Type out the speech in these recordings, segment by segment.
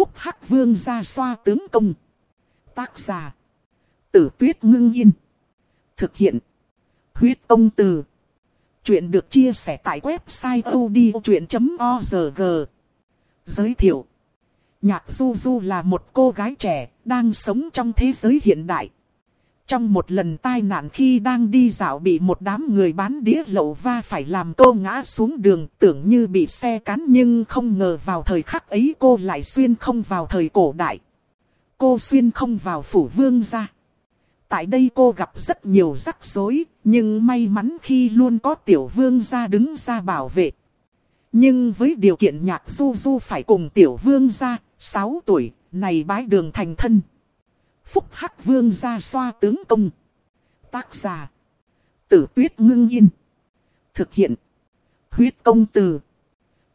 Phúc Hắc Vương ra xoa tướng công. Tác giả. Tử tuyết ngưng yên. Thực hiện. Huyết ông từ. Chuyện được chia sẻ tại website odchuyện.org. Giới thiệu. Nhạc Du Du là một cô gái trẻ, đang sống trong thế giới hiện đại. Trong một lần tai nạn khi đang đi dạo bị một đám người bán đĩa lậu va phải làm cô ngã xuống đường tưởng như bị xe cán nhưng không ngờ vào thời khắc ấy cô lại xuyên không vào thời cổ đại. Cô xuyên không vào phủ vương ra. Tại đây cô gặp rất nhiều rắc rối, nhưng may mắn khi luôn có tiểu vương ra đứng ra bảo vệ. Nhưng với điều kiện nhạc du du phải cùng tiểu vương ra, 6 tuổi, này bái đường thành thân. Phúc Hắc Vương ra xoa tướng công. Tác giả. Tử tuyết ngưng yên. Thực hiện. Huyết công từ.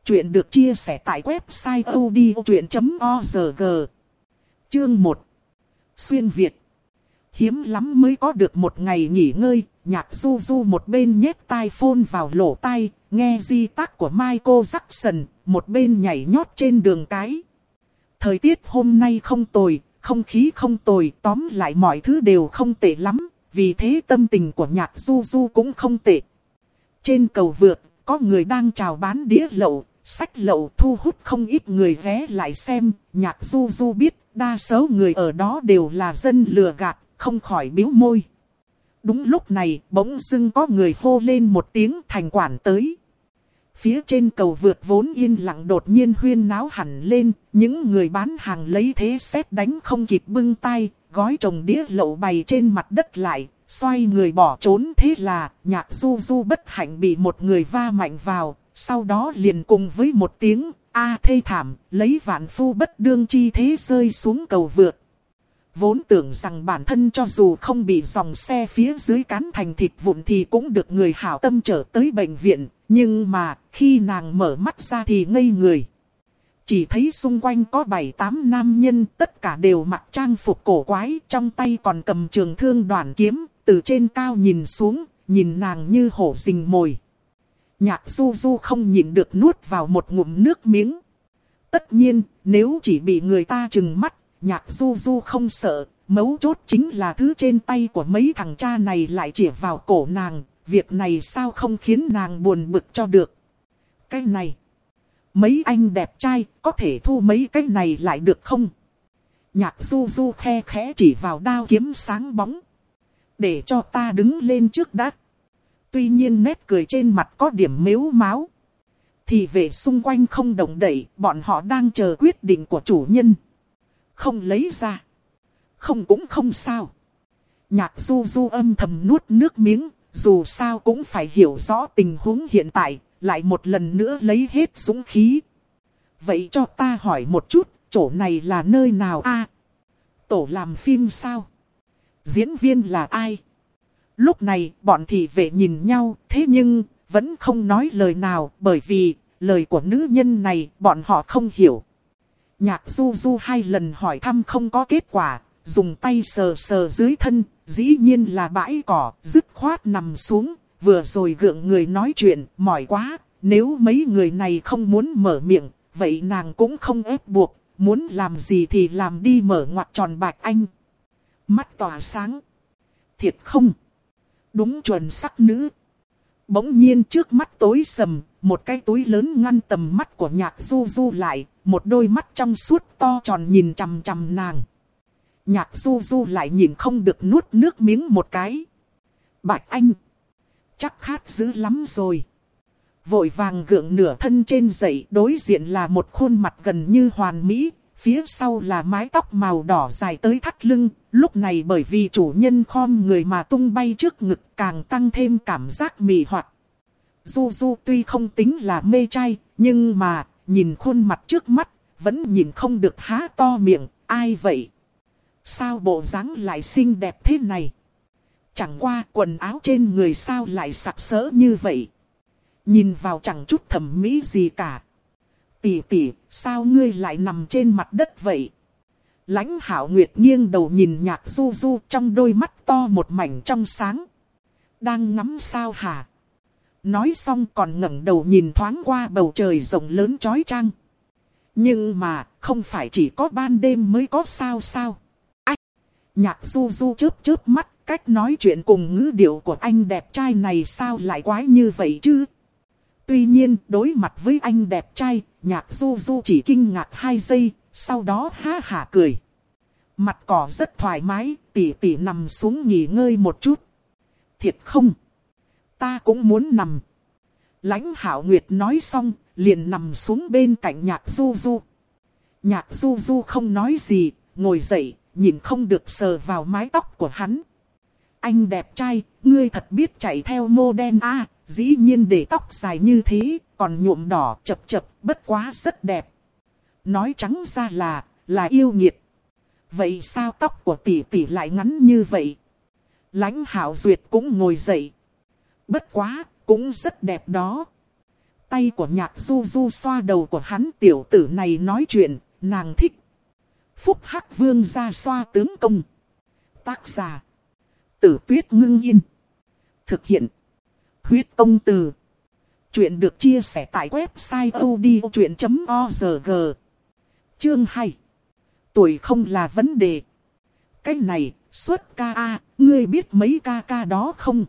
Chuyện được chia sẻ tại website odchuyện.org. Chương 1. Xuyên Việt. Hiếm lắm mới có được một ngày nghỉ ngơi, nhạc du du một bên nhét tai phone vào lỗ tai, nghe di tác của Michael Jackson, một bên nhảy nhót trên đường cái. Thời tiết hôm nay không tồi, không khí không tồi, tóm lại mọi thứ đều không tệ lắm, vì thế tâm tình của nhạc du du cũng không tệ. Trên cầu vượt, có người đang chào bán đĩa lậu, sách lậu thu hút không ít người ghé lại xem, nhạc du du biết đa số người ở đó đều là dân lừa gạt, không khỏi biếu môi. Đúng lúc này, bỗng dưng có người hô lên một tiếng thành quản tới. Phía trên cầu vượt vốn yên lặng đột nhiên huyên náo hẳn lên, những người bán hàng lấy thế xét đánh không kịp bưng tay, gói trồng đĩa lậu bày trên mặt đất lại, xoay người bỏ trốn thế là nhạc du du bất hạnh bị một người va mạnh vào, sau đó liền cùng với một tiếng a thê thảm, lấy vạn phu bất đương chi thế rơi xuống cầu vượt. Vốn tưởng rằng bản thân cho dù không bị dòng xe phía dưới cán thành thịt vụn thì cũng được người hảo tâm trở tới bệnh viện, nhưng mà khi nàng mở mắt ra thì ngây người. Chỉ thấy xung quanh có 7-8 nam nhân tất cả đều mặc trang phục cổ quái trong tay còn cầm trường thương đoàn kiếm, từ trên cao nhìn xuống, nhìn nàng như hổ rình mồi. Nhạc du du không nhịn được nuốt vào một ngụm nước miếng. Tất nhiên, nếu chỉ bị người ta chừng mắt, nhạc du du không sợ, mấu chốt chính là thứ trên tay của mấy thằng cha này lại chỉ vào cổ nàng, việc này sao không khiến nàng buồn bực cho được. Cái này, mấy anh đẹp trai có thể thu mấy cái này lại được không? Nhạc du du khe khẽ chỉ vào đao kiếm sáng bóng. Để cho ta đứng lên trước đã. Tuy nhiên nét cười trên mặt có điểm mếu máu. Thì về xung quanh không động đậy, bọn họ đang chờ quyết định của chủ nhân. Không lấy ra. Không cũng không sao. Nhạc du du âm thầm nuốt nước miếng, dù sao cũng phải hiểu rõ tình huống hiện tại, lại một lần nữa lấy hết dũng khí. Vậy cho ta hỏi một chút, chỗ này là nơi nào a? tổ làm phim sao? Diễn viên là ai? Lúc này, bọn thị vệ nhìn nhau, thế nhưng, vẫn không nói lời nào, bởi vì, lời của nữ nhân này, bọn họ không hiểu. Nhạc du du hai lần hỏi thăm không có kết quả, dùng tay sờ sờ dưới thân, dĩ nhiên là bãi cỏ, dứt khoát nằm xuống, vừa rồi gượng người nói chuyện, mỏi quá, nếu mấy người này không muốn mở miệng, vậy nàng cũng không ép buộc, muốn làm gì thì làm đi mở ngoặt tròn bạch anh. Mắt tỏa sáng. Thiệt không? Đúng chuẩn sắc nữ. Bỗng nhiên trước mắt tối sầm, một cái túi lớn ngăn tầm mắt của nhạc du du lại, một đôi mắt trong suốt to tròn nhìn chằm chằm nàng. Nhạc du du lại nhìn không được nuốt nước miếng một cái. Bạch Anh. Chắc khát dữ lắm rồi. Vội vàng gượng nửa thân trên dậy đối diện là một khuôn mặt gần như hoàn mỹ. Phía sau là mái tóc màu đỏ dài tới thắt lưng. Lúc này bởi vì chủ nhân khom người mà tung bay trước ngực càng tăng thêm cảm giác mị hoạt. Du Du tuy không tính là mê trai, nhưng mà nhìn khuôn mặt trước mắt, vẫn nhìn không được há to miệng, ai vậy? Sao bộ dáng lại xinh đẹp thế này? Chẳng qua quần áo trên người sao lại sặc sỡ như vậy? Nhìn vào chẳng chút thẩm mỹ gì cả. Tỷ tỷ, sao ngươi lại nằm trên mặt đất vậy? Lãnh hảo nguyệt nghiêng đầu nhìn nhạc du du trong đôi mắt to một mảnh trong sáng. Đang ngắm sao hả? Nói xong còn ngẩng đầu nhìn thoáng qua bầu trời rộng lớn chói trăng. Nhưng mà, không phải chỉ có ban đêm mới có sao sao. Ách! Nhạc du du chớp chớp mắt, cách nói chuyện cùng ngữ điệu của anh đẹp trai này sao lại quái như vậy chứ? Tuy nhiên, đối mặt với anh đẹp trai, nhạc du du chỉ kinh ngạc hai giây, sau đó ha hả cười. Mặt cỏ rất thoải mái, tỉ tỉ nằm xuống nghỉ ngơi một chút. Thiệt không? Ta cũng muốn nằm. Lãnh hảo nguyệt nói xong, liền nằm xuống bên cạnh nhạc du du. Nhạc du du không nói gì, ngồi dậy, nhìn không được sờ vào mái tóc của hắn. Anh đẹp trai, ngươi thật biết chạy theo mô đen a dĩ nhiên để tóc dài như thế, còn nhuộm đỏ chập chập, bất quá rất đẹp. Nói trắng ra là, là yêu nghiệt. Vậy sao tóc của tỷ tỷ lại ngắn như vậy? Lãnh hảo duyệt cũng ngồi dậy. Bất quá, cũng rất đẹp đó. Tay của nhạc du du xoa đầu của hắn tiểu tử này nói chuyện, nàng thích. Phúc Hắc Vương ra xoa tướng công. Tác giả. Tử tuyết ngưng yên. Thực hiện. Huyết công từ. Chuyện được chia sẻ tại website odchuyện.org. Chương 2. Tuổi không là vấn đề. Cái này, xuất ca A, ngươi biết mấy ca ca đó không?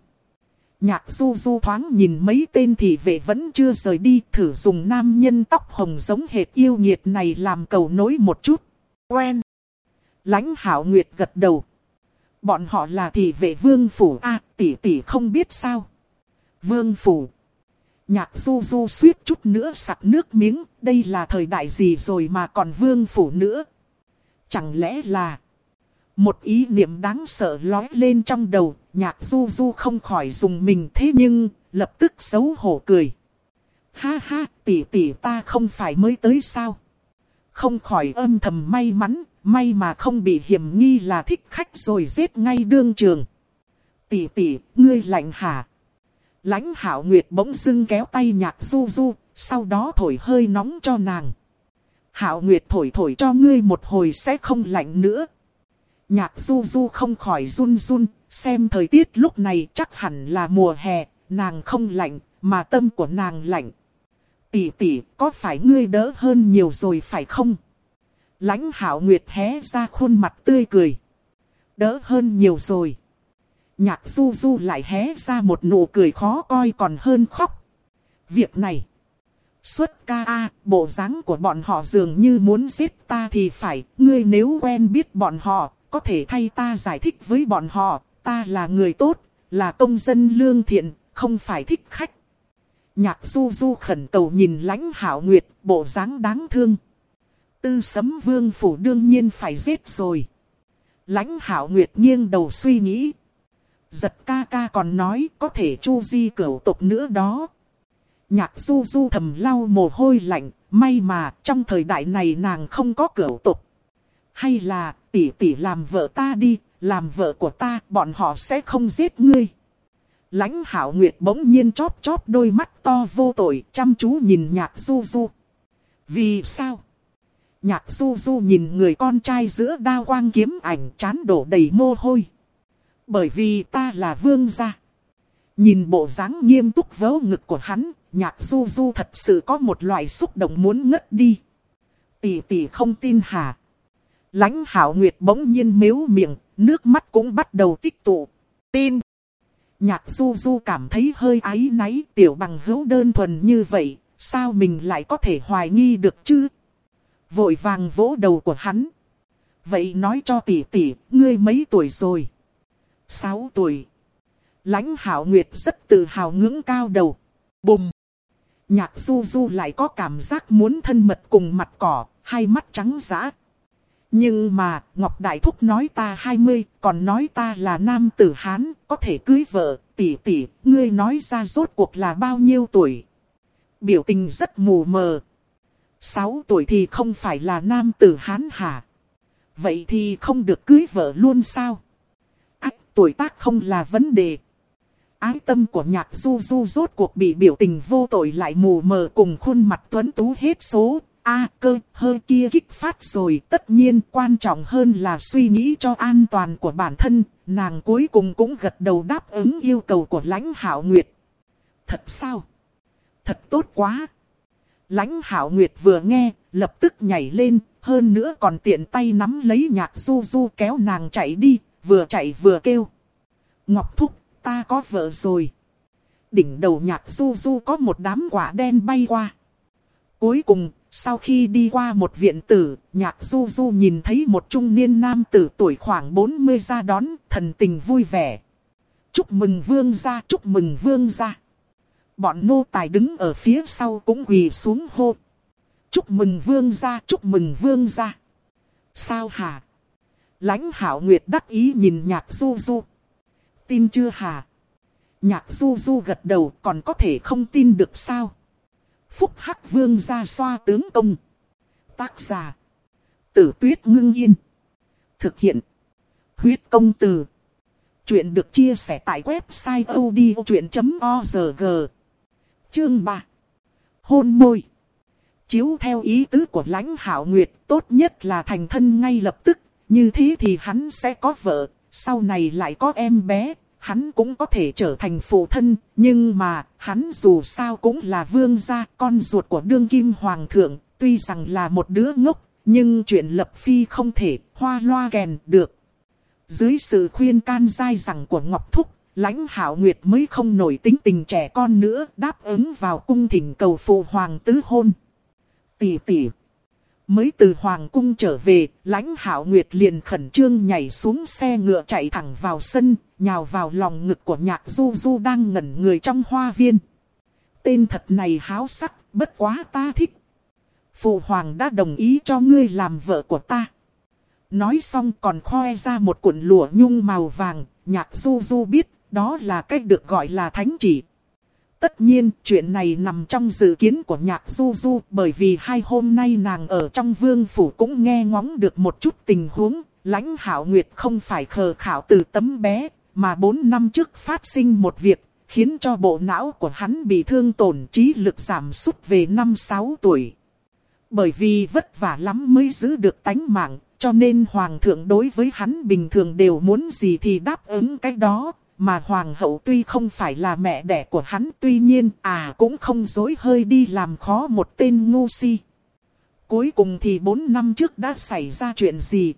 Nhạc du du thoáng nhìn mấy tên thị vệ vẫn chưa rời đi thử dùng nam nhân tóc hồng giống hệt yêu nghiệt này làm cầu nối một chút. Quen. Lãnh hảo nguyệt gật đầu. Bọn họ là thị vệ vương phủ A tỷ tỷ không biết sao. Vương phủ. Nhạc du du suýt chút nữa sặc nước miếng. Đây là thời đại gì rồi mà còn vương phủ nữa. Chẳng lẽ là... Một ý niệm đáng sợ lói lên trong đầu, nhạc du du không khỏi dùng mình thế nhưng, lập tức xấu hổ cười. Ha ha, tỷ tỷ ta không phải mới tới sao? Không khỏi âm thầm may mắn, may mà không bị hiểm nghi là thích khách rồi giết ngay đương trường. Tỷ tỷ, ngươi lạnh hả? Lãnh hảo nguyệt bỗng dưng kéo tay nhạc du du, sau đó thổi hơi nóng cho nàng. Hảo nguyệt thổi thổi cho ngươi một hồi sẽ không lạnh nữa. Nhạc du du không khỏi run run, xem thời tiết lúc này chắc hẳn là mùa hè, nàng không lạnh, mà tâm của nàng lạnh. Tỷ tỷ, có phải ngươi đỡ hơn nhiều rồi phải không? Lãnh hảo nguyệt hé ra khuôn mặt tươi cười. Đỡ hơn nhiều rồi. Nhạc du du lại hé ra một nụ cười khó coi còn hơn khóc. Việc này. Xuất ca a bộ dáng của bọn họ dường như muốn giết ta thì phải. Ngươi nếu quen biết bọn họ, có thể thay ta giải thích với bọn họ, ta là người tốt, là công dân lương thiện, không phải thích khách. Nhạc du du khẩn cầu nhìn lãnh hảo nguyệt, bộ dáng đáng thương. Tư sấm vương phủ đương nhiên phải giết rồi. Lãnh hảo nguyệt nghiêng đầu suy nghĩ. Giật ca ca còn nói có thể chu di cửu tục nữa đó. Nhạc du du thầm lau mồ hôi lạnh, may mà trong thời đại này nàng không có cửu tục. Hay là tỷ tỷ làm vợ ta đi, làm vợ của ta, bọn họ sẽ không giết ngươi. Lãnh hảo nguyệt bỗng nhiên chóp chóp đôi mắt to vô tội, chăm chú nhìn nhạc du du. Vì sao? Nhạc du du nhìn người con trai giữa đao quang kiếm ảnh chán đổ đầy mồ hôi. Bởi vì ta là vương gia. Nhìn bộ dáng nghiêm túc vớ ngực của hắn, nhạc du du thật sự có một loại xúc động muốn ngất đi. Tỷ tỷ không tin hả? Lãnh hảo nguyệt bỗng nhiên mếu miệng, nước mắt cũng bắt đầu tích tụ. Tin. Nhạc du du cảm thấy hơi áy náy tiểu bằng hữu đơn thuần như vậy, sao mình lại có thể hoài nghi được chứ? Vội vàng vỗ đầu của hắn. Vậy nói cho tỷ tỷ, ngươi mấy tuổi rồi? Sáu tuổi. Lãnh Hạo nguyệt rất tự hào ngưỡng cao đầu. Bùm. Nhạc du du lại có cảm giác muốn thân mật cùng mặt cỏ, hai mắt trắng giã. Nhưng mà, Ngọc Đại Thúc nói ta 20, còn nói ta là nam tử Hán, có thể cưới vợ, tỷ tỷ, ngươi nói ra rốt cuộc là bao nhiêu tuổi. Biểu tình rất mù mờ. 6 tuổi thì không phải là nam tử Hán hả? Vậy thì không được cưới vợ luôn sao? Tuổi tác không là vấn đề. Ái tâm của nhạc du du rốt cuộc bị biểu tình vô tội lại mù mờ cùng khuôn mặt tuấn tú hết số, A cơ hơi kia kích phát rồi tất nhiên quan trọng hơn là suy nghĩ cho an toàn của bản thân, nàng cuối cùng cũng gật đầu đáp ứng yêu cầu của lãnh hảo nguyệt. Thật sao? Thật tốt quá! Lãnh hảo nguyệt vừa nghe, lập tức nhảy lên, hơn nữa còn tiện tay nắm lấy nhạc du du kéo nàng chạy đi, vừa chạy vừa kêu. Ngọc Thúc, ta có vợ rồi. Đỉnh đầu nhạc du du có một đám quả đen bay qua. Cuối cùng, sau khi đi qua một viện tử, nhạc du du nhìn thấy một trung niên nam tử tuổi khoảng 40 ra đón, thần tình vui vẻ. Chúc mừng vương gia, chúc mừng vương gia. Bọn nô tài đứng ở phía sau cũng quỳ xuống hô. Chúc mừng vương gia, chúc mừng vương gia. Sao hả? Lãnh hảo nguyệt đắc ý nhìn nhạc du du. Tin chưa hả? Nhạc du du gật đầu, còn có thể không tin được sao? Phúc Hắc Vương ra xoa tướng công. Tác giả. Tử tuyết ngưng yên. Thực hiện. Huyết công từ. Chuyện được chia sẻ tại website odchuyện.org. Chương 3. Hôn môi. Chiếu theo ý tứ của lãnh hảo nguyệt, tốt nhất là thành thân ngay lập tức. Như thế thì hắn sẽ có vợ, sau này lại có em bé, hắn cũng có thể trở thành phụ thân, nhưng mà, hắn dù sao cũng là vương gia, con ruột của đương kim hoàng thượng, tuy rằng là một đứa ngốc, nhưng chuyện lập phi không thể, hoa loa kèn được. Dưới sự khuyên can dai dẳng của Ngọc Thúc, lãnh hảo nguyệt mới không nổi tính tình trẻ con nữa, đáp ứng vào cung thỉnh cầu phụ hoàng tứ hôn. Tỷ tỷ. Mới từ Hoàng cung trở về, lãnh hảo nguyệt liền khẩn trương nhảy xuống xe ngựa chạy thẳng vào sân, nhào vào lòng ngực của nhạc du du đang ngẩn người trong hoa viên. Tên thật này háo sắc, bất quá ta thích. Phụ hoàng đã đồng ý cho ngươi làm vợ của ta. Nói xong còn khoe ra một cuộn lụa nhung màu vàng, nhạc du du biết, đó là cách được gọi là thánh chỉ. Tất nhiên, chuyện này nằm trong dự kiến của nhạc du du bởi vì hai hôm nay nàng ở trong vương phủ cũng nghe ngóng được một chút tình huống. Lãnh hảo nguyệt không phải khờ khảo từ tấm bé, mà bốn năm trước phát sinh một việc, khiến cho bộ não của hắn bị thương tổn trí lực giảm sút về năm sáu tuổi. Bởi vì vất vả lắm mới giữ được tánh mạng, cho nên hoàng thượng đối với hắn bình thường đều muốn gì thì đáp ứng cái đó, mà hoàng hậu tuy không phải là mẹ đẻ của hắn tuy nhiên à cũng không dối hơi đi làm khó một tên ngu si. Cuối cùng thì bốn năm trước đã xảy ra chuyện gì?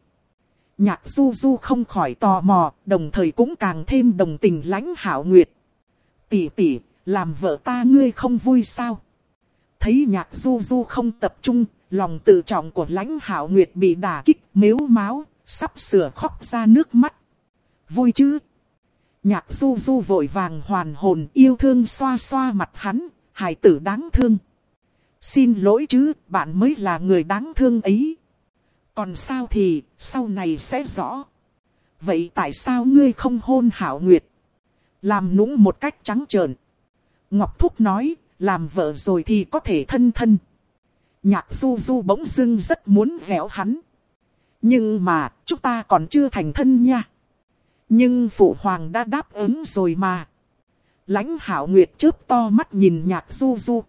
Nhạc du du không khỏi tò mò, đồng thời cũng càng thêm đồng tình lãnh hảo nguyệt. Tỷ tỷ, làm vợ ta ngươi không vui sao? Thấy nhạc du du không tập trung, lòng tự trọng của lãnh hảo nguyệt bị đả kích mếu máu, sắp sửa khóc ra nước mắt. Vui chứ? Nhạc du du vội vàng hoàn hồn yêu thương xoa xoa mặt hắn, hải tử đáng thương. Xin lỗi chứ, bạn mới là người đáng thương ấy. Còn sao thì, sau này sẽ rõ. Vậy tại sao ngươi không hôn hảo nguyệt? Làm nũng một cách trắng trợn. Ngọc Thúc nói, làm vợ rồi thì có thể thân thân. Nhạc du du bỗng dưng rất muốn véo hắn. Nhưng mà, chúng ta còn chưa thành thân nha. Nhưng phụ hoàng đã đáp ứng rồi mà. Lãnh hảo nguyệt chớp to mắt nhìn nhạc du du.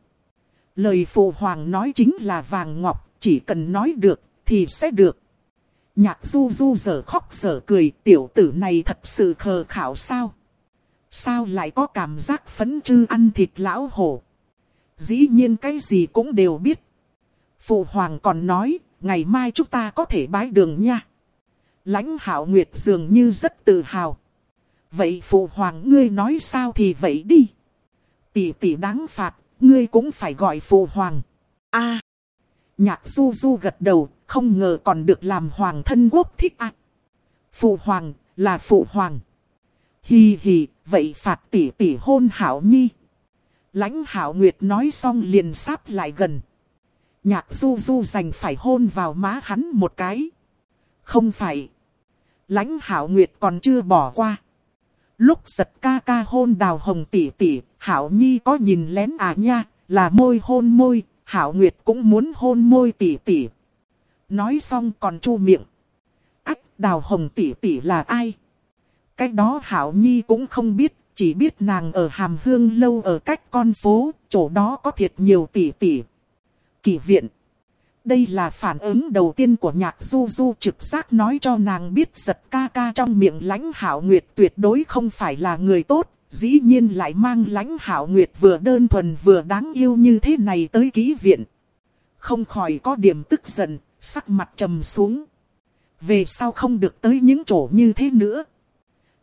Lời phụ hoàng nói chính là vàng ngọc, chỉ cần nói được thì sẽ được. Nhạc du du giờ khóc giờ cười, tiểu tử này thật sự khờ khảo sao? Sao lại có cảm giác phấn chư ăn thịt lão hổ? Dĩ nhiên cái gì cũng đều biết. Phụ hoàng còn nói, ngày mai chúng ta có thể bái đường nha. Lãnh hảo nguyệt dường như rất tự hào. Vậy phụ hoàng ngươi nói sao thì vậy đi. Tỷ tỷ đáng phạt, ngươi cũng phải gọi phụ hoàng. a Nhạc du du gật đầu, không ngờ còn được làm hoàng thân quốc thích ạ. Phụ hoàng, là phụ hoàng. Hi hi, vậy phạt tỷ tỷ hôn hảo nhi. Lãnh hảo nguyệt nói xong liền sáp lại gần. Nhạc du du dành phải hôn vào má hắn một cái. Không phải. Lãnh hảo nguyệt còn chưa bỏ qua. Lúc giật ca ca hôn đào hồng tỷ tỷ, hảo nhi có nhìn lén à nha, là môi hôn môi, hảo nguyệt cũng muốn hôn môi tỷ tỷ. Nói xong còn chu miệng. Ách đào hồng tỷ tỷ là ai? Cái đó hảo nhi cũng không biết, chỉ biết nàng ở hàm hương lâu ở cách con phố, chỗ đó có thiệt nhiều tỷ tỷ. Kỳ viện. Đây là phản ứng đầu tiên của nhạc du du trực giác nói cho nàng biết giật ca ca trong miệng lãnh hảo nguyệt tuyệt đối không phải là người tốt, dĩ nhiên lại mang lãnh hảo nguyệt vừa đơn thuần vừa đáng yêu như thế này tới ký viện. Không khỏi có điểm tức giận, sắc mặt trầm xuống. Về sau không được tới những chỗ như thế nữa.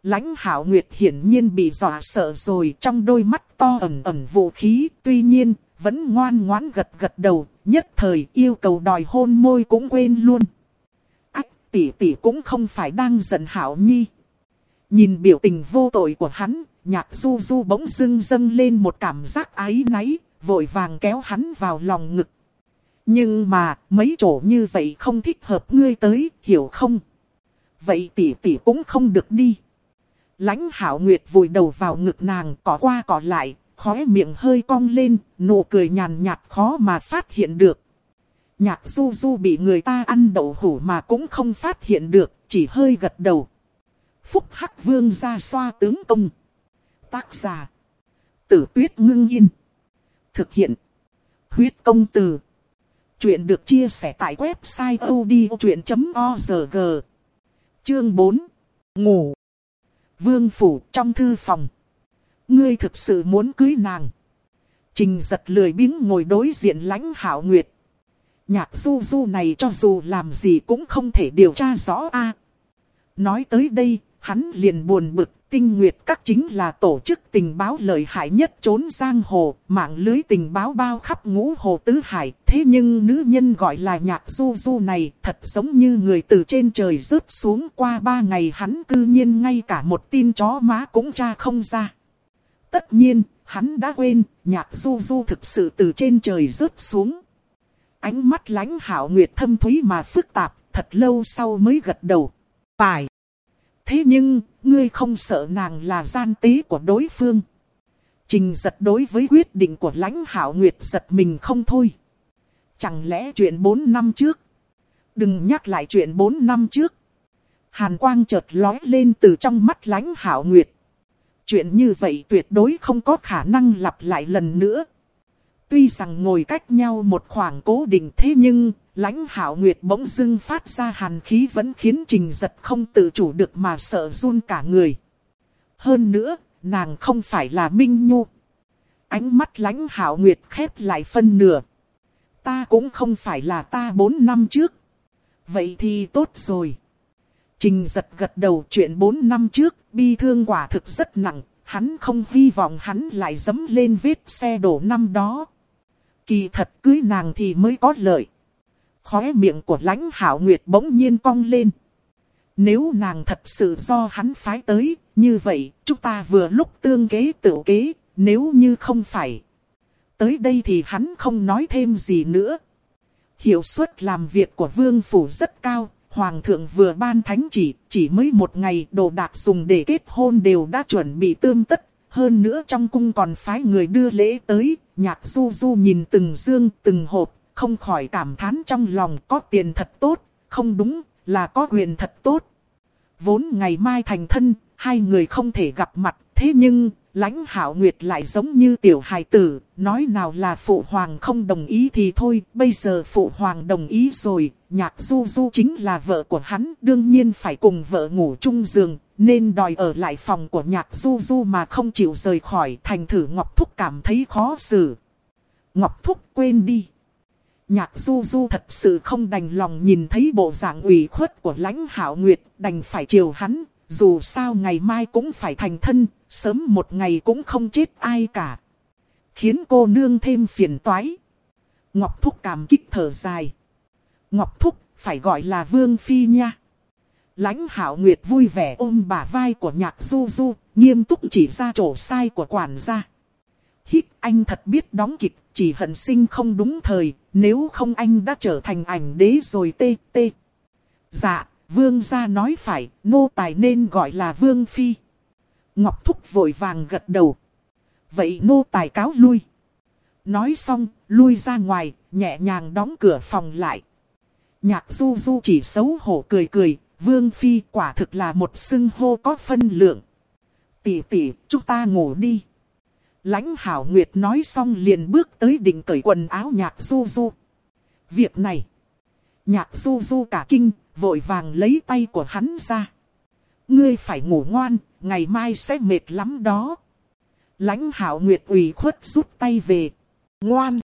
Lãnh hảo nguyệt hiển nhiên bị dọa sợ rồi trong đôi mắt to ẩn ẩn vũ khí. Tuy nhiên, vẫn ngoan ngoãn gật gật đầu, nhất thời yêu cầu đòi hôn môi cũng quên luôn. Ách tỷ tỷ cũng không phải đang giận hảo nhi. Nhìn biểu tình vô tội của hắn, nhạc du du bỗng dưng dâng lên một cảm giác ái náy, vội vàng kéo hắn vào lòng ngực. Nhưng mà, mấy chỗ như vậy không thích hợp ngươi tới, hiểu không? Vậy tỷ tỷ cũng không được đi. Lãnh hảo nguyệt vùi đầu vào ngực nàng, cỏ qua cỏ lại, khóe miệng hơi cong lên, nụ cười nhàn nhạt khó mà phát hiện được. Nhạc du du bị người ta ăn đậu hủ mà cũng không phát hiện được, chỉ hơi gật đầu. Phúc Hắc Vương ra xoa tướng công. Tác giả. Tử tuyết ngưng yên. Thực hiện. Huyết công từ. Chuyện được chia sẻ tại website odchuyện.org. Chương 4. Ngủ. Vương phủ trong thư phòng. Ngươi thực sự muốn cưới nàng. Trình giật lười biếng ngồi đối diện lãnh hảo nguyệt. Nhạc du du này cho dù làm gì cũng không thể điều tra rõ a. Nói tới đây, hắn liền buồn bực, tinh nguyệt các chính là tổ chức tình báo lợi hại nhất trốn giang hồ, mạng lưới tình báo bao khắp ngũ hồ tứ hải. Thế nhưng nữ nhân gọi là nhạc du du này thật giống như người từ trên trời rớt xuống qua ba ngày hắn cư nhiên ngay cả một tin chó má cũng tra không ra. Tất nhiên, hắn đã quên, nhạc du du thực sự từ trên trời rớt xuống. Ánh mắt lánh hảo nguyệt thâm thúy mà phức tạp, thật lâu sau mới gật đầu. Phải. Thế nhưng, ngươi không sợ nàng là gian tế của đối phương. Trình giật đối với quyết định của lãnh hảo nguyệt giật mình không thôi. Chẳng lẽ chuyện 4 năm trước? Đừng nhắc lại chuyện 4 năm trước. Hàn quang chợt lói lên từ trong mắt lãnh hảo nguyệt. Chuyện như vậy tuyệt đối không có khả năng lặp lại lần nữa. Tuy rằng ngồi cách nhau một khoảng cố định thế nhưng, lãnh hảo nguyệt bỗng dưng phát ra hàn khí vẫn khiến trình giật không tự chủ được mà sợ run cả người. Hơn nữa, nàng không phải là Minh Nhu. Ánh mắt lãnh hảo nguyệt khép lại phân nửa. Ta cũng không phải là ta bốn năm trước. Vậy thì tốt rồi. Trình giật gật đầu chuyện 4 năm trước, bi thương quả thực rất nặng, hắn không hy vọng hắn lại dấm lên vết xe đổ năm đó. Kỳ thật cưới nàng thì mới có lợi. Khóe miệng của lãnh hảo nguyệt bỗng nhiên cong lên. Nếu nàng thật sự do hắn phái tới, như vậy, chúng ta vừa lúc tương kế tự kế, nếu như không phải. Tới đây thì hắn không nói thêm gì nữa. Hiệu suất làm việc của vương phủ rất cao, Hoàng thượng vừa ban thánh chỉ, chỉ mới một ngày đồ đạc dùng để kết hôn đều đã chuẩn bị tươm tất. Hơn nữa trong cung còn phái người đưa lễ tới, nhạc du du nhìn từng dương, từng hộp, không khỏi cảm thán trong lòng có tiền thật tốt, không đúng, là có quyền thật tốt. Vốn ngày mai thành thân, hai người không thể gặp mặt, thế nhưng, lãnh hảo nguyệt lại giống như tiểu hài tử, nói nào là phụ hoàng không đồng ý thì thôi, bây giờ phụ hoàng đồng ý rồi, nhạc du du chính là vợ của hắn, đương nhiên phải cùng vợ ngủ chung giường, nên đòi ở lại phòng của nhạc du du mà không chịu rời khỏi, thành thử Ngọc Thúc cảm thấy khó xử. Ngọc Thúc quên đi. Nhạc du du thật sự không đành lòng nhìn thấy bộ dạng ủy khuất của lãnh hảo nguyệt, đành phải chiều hắn, dù sao ngày mai cũng phải thành thân, sớm một ngày cũng không chết ai cả. Khiến cô nương thêm phiền toái. Ngọc Thúc cảm kích thở dài. Ngọc Thúc, phải gọi là Vương Phi nha. Lãnh hảo nguyệt vui vẻ ôm bả vai của nhạc du du, nghiêm túc chỉ ra chỗ sai của quản gia. Hít anh thật biết đóng kịch, chỉ hận sinh không đúng thời, nếu không anh đã trở thành ảnh đế rồi tê tê. Dạ, vương gia nói phải, nô tài nên gọi là vương phi. Ngọc Thúc vội vàng gật đầu. Vậy nô tài cáo lui. Nói xong, lui ra ngoài, nhẹ nhàng đóng cửa phòng lại. Nhạc du du chỉ xấu hổ cười cười, vương phi quả thực là một xưng hô có phân lượng. Tỷ tỷ, chúng ta ngủ đi. Lãnh hảo nguyệt nói xong liền bước tới đỉnh cởi quần áo nhạc du du. Việc này, nhạc du du cả kinh, vội vàng lấy tay của hắn ra. Ngươi phải ngủ ngoan, ngày mai sẽ mệt lắm đó. Lãnh hảo nguyệt ủy khuất rút tay về. Ngoan!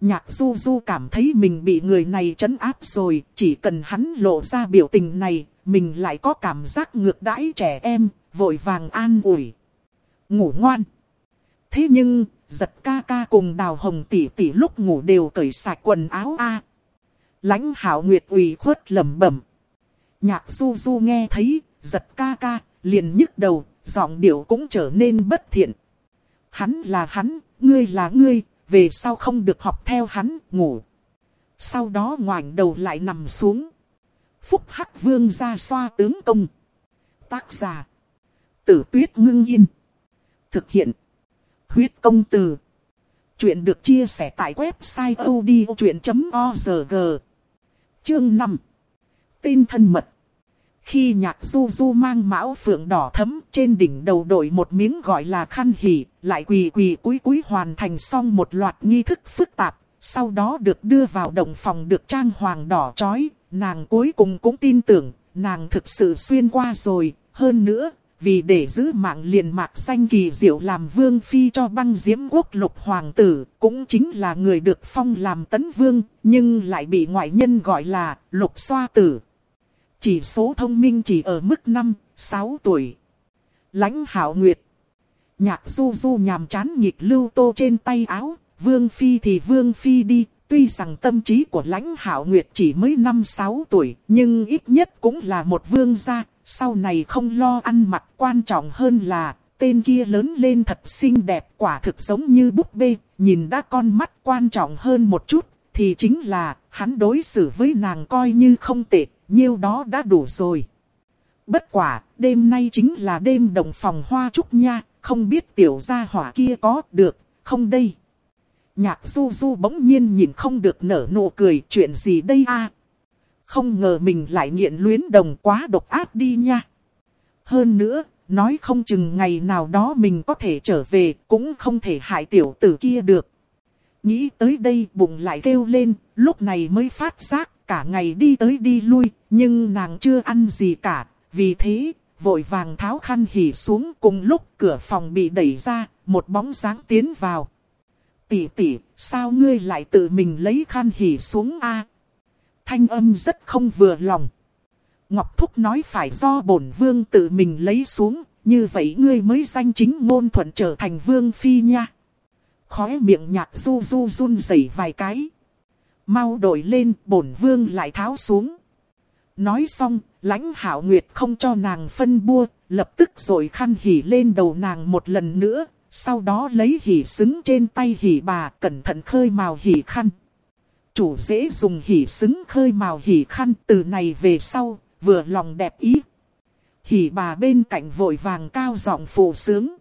Nhạc du du cảm thấy mình bị người này trấn áp rồi, chỉ cần hắn lộ ra biểu tình này, mình lại có cảm giác ngược đãi trẻ em, vội vàng an ủi. Ngủ ngoan! Thế nhưng, giật ca ca cùng đào hồng tỷ tỷ lúc ngủ đều cởi sạch quần áo a Lãnh hảo nguyệt ủy khuất lẩm bẩm. Nhạc du du nghe thấy, giật ca ca, liền nhức đầu, giọng điệu cũng trở nên bất thiện. Hắn là hắn, ngươi là ngươi, về sau không được học theo hắn, ngủ. Sau đó ngoảnh đầu lại nằm xuống. Phúc Hắc Vương ra xoa tướng công. Tác giả. Tử tuyết ngưng yên. Thực hiện. Huyết công từ. Chuyện được chia sẻ tại website odchuyện.org. Chương 5. Tên thân mật. Khi nhạc du du mang mão phượng đỏ thấm trên đỉnh đầu đội một miếng gọi là khăn hỉ, lại quỳ quỳ cúi cúi hoàn thành xong một loạt nghi thức phức tạp, sau đó được đưa vào động phòng được trang hoàng đỏ chói, nàng cuối cùng cũng tin tưởng, nàng thực sự xuyên qua rồi, hơn nữa, vì để giữ mạng liền mạc danh kỳ diệu làm vương phi cho băng diễm quốc lục hoàng tử, cũng chính là người được phong làm tấn vương, nhưng lại bị ngoại nhân gọi là lục xoa tử. Chỉ số thông minh chỉ ở mức 5, 6 tuổi. Lãnh hảo nguyệt. Nhạc du du nhàm chán nhịp lưu tô trên tay áo, vương phi thì vương phi đi, Tuy rằng tâm trí của lãnh hảo nguyệt chỉ mới 5-6 tuổi, nhưng ít nhất cũng là một vương gia, sau này không lo ăn mặc quan trọng hơn là, tên kia lớn lên thật xinh đẹp quả thực giống như búp bê, nhìn đã con mắt quan trọng hơn một chút, thì chính là hắn đối xử với nàng coi như không tệ, nhiêu đó đã đủ rồi. Bất quả, đêm nay chính là đêm đồng phòng hoa trúc nha, không biết tiểu gia hỏa kia có được, không đây. Nhạc du du bỗng nhiên nhìn không được nở nụ cười chuyện gì đây a không ngờ mình lại nghiện luyến đồng quá độc ác đi nha. Hơn nữa, nói không chừng ngày nào đó mình có thể trở về cũng không thể hại tiểu tử kia được. Nghĩ tới đây bụng lại kêu lên, lúc này mới phát giác cả ngày đi tới đi lui, nhưng nàng chưa ăn gì cả. Vì thế, vội vàng tháo khăn hỉ xuống cùng lúc cửa phòng bị đẩy ra, một bóng dáng tiến vào tỷ tỷ, sao ngươi lại tự mình lấy khăn hỉ xuống a? Thanh âm rất không vừa lòng. Ngọc Thúc nói phải do bổn vương tự mình lấy xuống, như vậy ngươi mới danh chính ngôn thuận trở thành vương phi nha. Khóe miệng nhạc du du run rẩy vài cái. Mau đổi lên, bổn vương lại tháo xuống. Nói xong, lãnh hảo nguyệt không cho nàng phân bua, lập tức rồi khăn hỉ lên đầu nàng một lần nữa, sau đó lấy hỉ xứng trên tay hỉ bà cẩn thận khơi màu hỉ khăn. Chủ dễ dùng hỉ xứng khơi màu hỉ khăn từ này về sau, vừa lòng đẹp ý. Hỉ bà bên cạnh vội vàng cao giọng phụ sướng.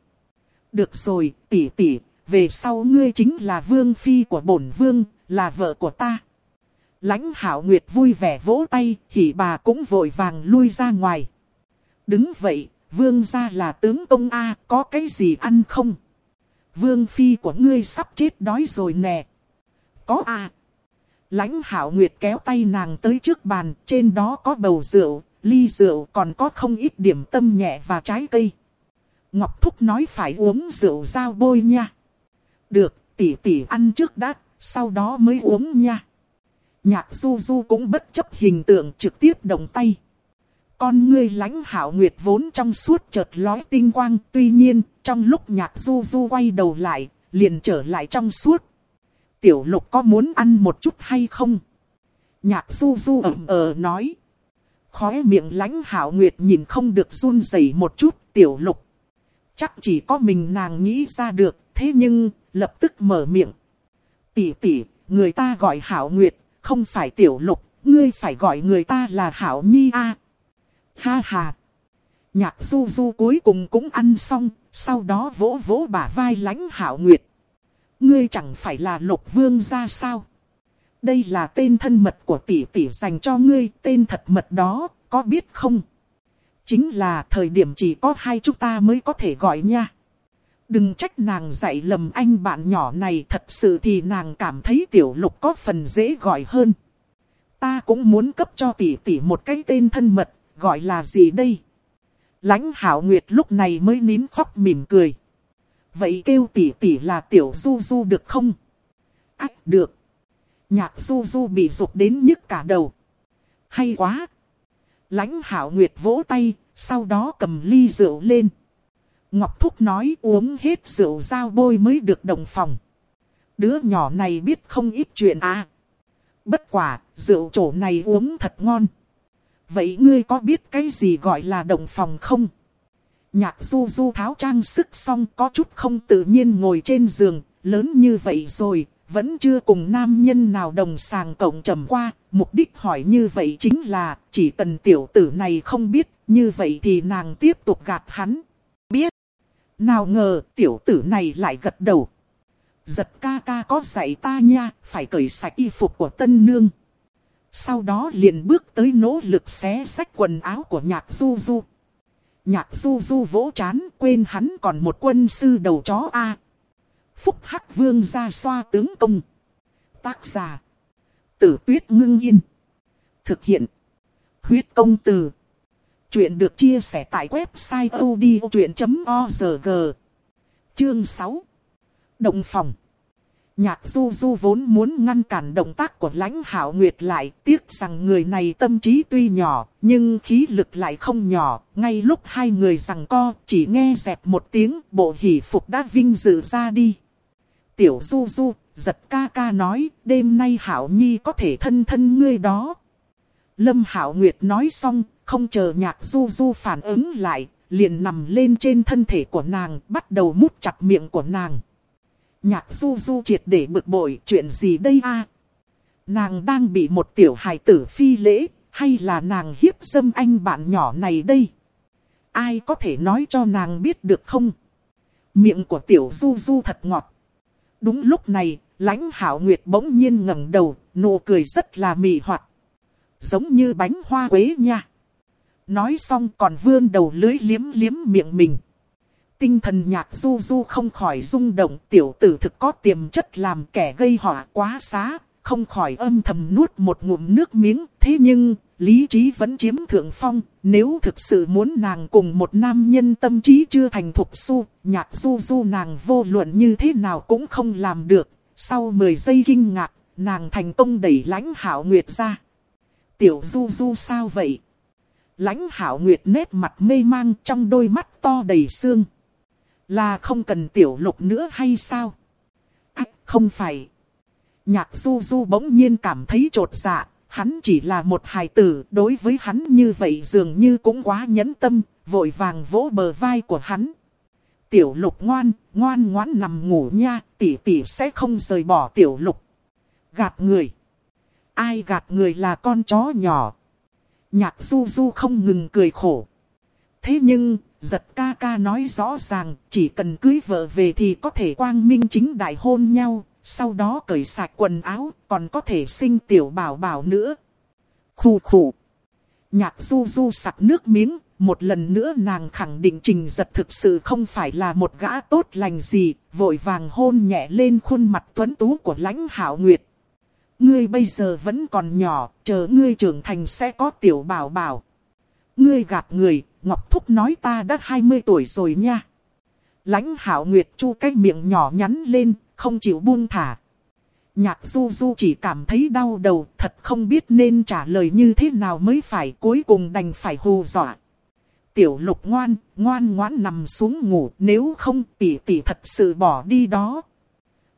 Được rồi, tỷ tỷ, về sau ngươi chính là vương phi của bổn vương, là vợ của ta. Lãnh hảo nguyệt vui vẻ vỗ tay, hỉ bà cũng vội vàng lui ra ngoài. Đứng vậy, vương gia là tướng công A, có cái gì ăn không? Vương phi của ngươi sắp chết đói rồi nè. Có à. Lãnh hảo nguyệt kéo tay nàng tới trước bàn, trên đó có bầu rượu, ly rượu còn có không ít điểm tâm nhẹ và trái cây. Ngọc Thúc nói phải uống rượu dao bôi nha. Được, tỷ tỷ ăn trước đã, sau đó mới uống nha. Nhạc du du cũng bất chấp hình tượng trực tiếp động tay. Con ngươi lãnh hảo nguyệt vốn trong suốt chợt lói tinh quang, tuy nhiên, trong lúc nhạc du du quay đầu lại, liền trở lại trong suốt. Tiểu lục có muốn ăn một chút hay không? Nhạc du du ẩm ờ nói. Khóe miệng lánh hảo nguyệt nhìn không được run rẩy một chút, tiểu lục. Chắc chỉ có mình nàng nghĩ ra được, thế nhưng, lập tức mở miệng. Tỷ tỷ, người ta gọi hảo nguyệt, không phải tiểu lục, ngươi phải gọi người ta là hảo nhi a Ha ha. Nhạc du du cuối cùng cũng ăn xong, sau đó vỗ vỗ bả vai lánh hảo nguyệt. Ngươi chẳng phải là lục vương ra sao? Đây là tên thân mật của tỷ tỷ dành cho ngươi, tên thật mật đó, có biết không? Chính là thời điểm chỉ có hai chúng ta mới có thể gọi nha. Đừng trách nàng dạy lầm anh bạn nhỏ này thật sự thì nàng cảm thấy tiểu lục có phần dễ gọi hơn. Ta cũng muốn cấp cho tỷ tỷ một cái tên thân mật, gọi là gì đây? Lãnh hảo nguyệt lúc này mới nín khóc mỉm cười vậy kêu tỷ tỷ là tiểu du du được không? Ách được. Nhạc du du bị rụt đến nhức cả đầu. Hay quá. Lãnh hảo nguyệt vỗ tay, sau đó cầm ly rượu lên. Ngọc Thúc nói uống hết rượu dao bôi mới được đồng phòng. Đứa nhỏ này biết không ít chuyện à. Bất quả, rượu chỗ này uống thật ngon. Vậy ngươi có biết cái gì gọi là đồng phòng không? Nhạc du du tháo trang sức xong có chút không tự nhiên ngồi trên giường, lớn như vậy rồi, vẫn chưa cùng nam nhân nào đồng sàng cộng trầm qua. Mục đích hỏi như vậy chính là, chỉ cần tiểu tử này không biết, như vậy thì nàng tiếp tục gạt hắn. Biết. Nào ngờ tiểu tử này lại gật đầu. Giật ca ca có dạy ta nha, phải cởi sạch y phục của tân nương. Sau đó liền bước tới nỗ lực xé sách quần áo của nhạc du du. Nhạc du du vỗ chán, quên hắn còn một quân sư đầu chó A. Phúc Hắc Vương ra xoa tướng công. Tác giả. Tử tuyết ngưng yên. Thực hiện. Huyết công từ. Chuyện được chia sẻ tại website odchuyện.org. Chương 6. Động phòng. Nhạc du du vốn muốn ngăn cản động tác của lãnh hảo nguyệt lại, tiếc rằng người này tâm trí tuy nhỏ, nhưng khí lực lại không nhỏ. Ngay lúc hai người rằng co, chỉ nghe dẹp một tiếng, bộ hỷ phục đã vinh dự ra đi. Tiểu du du, giật ca ca nói, đêm nay hảo nhi có thể thân thân ngươi đó. Lâm hảo nguyệt nói xong, không chờ nhạc du du phản ứng lại, liền nằm lên trên thân thể của nàng, bắt đầu mút chặt miệng của nàng. Nhạc du du triệt để bực bội chuyện gì đây a Nàng đang bị một tiểu hài tử phi lễ, hay là nàng hiếp dâm anh bạn nhỏ này đây? Ai có thể nói cho nàng biết được không? Miệng của tiểu du du thật ngọt. Đúng lúc này, lãnh hảo nguyệt bỗng nhiên ngẩng đầu, nụ cười rất là mị hoạt. Giống như bánh hoa quế nha. Nói xong còn vươn đầu lưới liếm liếm miệng mình. Tinh thần nhạc du du không khỏi rung động tiểu tử thực có tiềm chất làm kẻ gây họa quá xá, không khỏi âm thầm nuốt một ngụm nước miếng. Thế nhưng, lý trí vẫn chiếm thượng phong, nếu thực sự muốn nàng cùng một nam nhân tâm trí chưa thành thục su, nhạc du du nàng vô luận như thế nào cũng không làm được. Sau 10 giây kinh ngạc, nàng thành công đẩy lãnh hảo nguyệt ra. Tiểu du du sao vậy? Lãnh hảo nguyệt nét mặt mê mang trong đôi mắt to đầy xương. Là không cần tiểu lục nữa hay sao? À, không phải. Nhạc du du bỗng nhiên cảm thấy trột dạ. Hắn chỉ là một hài tử, đối với hắn như vậy dường như cũng quá nhẫn tâm, vội vàng vỗ bờ vai của hắn. Tiểu lục ngoan, ngoan ngoãn nằm ngủ nha, tỷ tỷ sẽ không rời bỏ tiểu lục. Gạt người. Ai gạt người là con chó nhỏ. Nhạc du du không ngừng cười khổ. Thế nhưng, giật ca ca nói rõ ràng, chỉ cần cưới vợ về thì có thể quang minh chính đại hôn nhau, sau đó cởi sạch quần áo, còn có thể sinh tiểu bảo bảo nữa. Khủ khủ. Nhạc du du sặc nước miếng, một lần nữa nàng khẳng định trình giật thực sự không phải là một gã tốt lành gì, vội vàng hôn nhẹ lên khuôn mặt tuấn tú của lãnh hảo nguyệt. Ngươi bây giờ vẫn còn nhỏ, chờ ngươi trưởng thành sẽ có tiểu bảo bảo. Ngươi gạt người, Ngọc Thúc nói ta đã 20 tuổi rồi nha. Lãnh hảo nguyệt chu cái miệng nhỏ nhắn lên, không chịu buông thả. Nhạc du du chỉ cảm thấy đau đầu, thật không biết nên trả lời như thế nào mới phải, cuối cùng đành phải hù dọa. Tiểu lục ngoan, ngoan ngoãn nằm xuống ngủ, nếu không tỷ tỷ thật sự bỏ đi đó.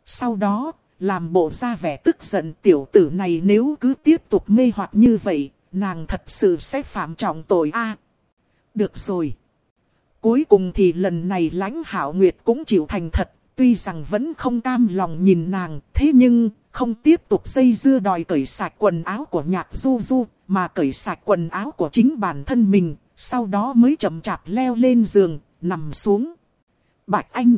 Sau đó, làm bộ ra vẻ tức giận tiểu tử này nếu cứ tiếp tục mê hoặc như vậy, nàng thật sự sẽ phạm trọng tội a được rồi. Cuối cùng thì lần này lãnh hảo nguyệt cũng chịu thành thật, tuy rằng vẫn không cam lòng nhìn nàng, thế nhưng không tiếp tục dây dưa đòi cởi sạch quần áo của nhạc du du, mà cởi sạch quần áo của chính bản thân mình, sau đó mới chậm chạp leo lên giường, nằm xuống. Bạch Anh.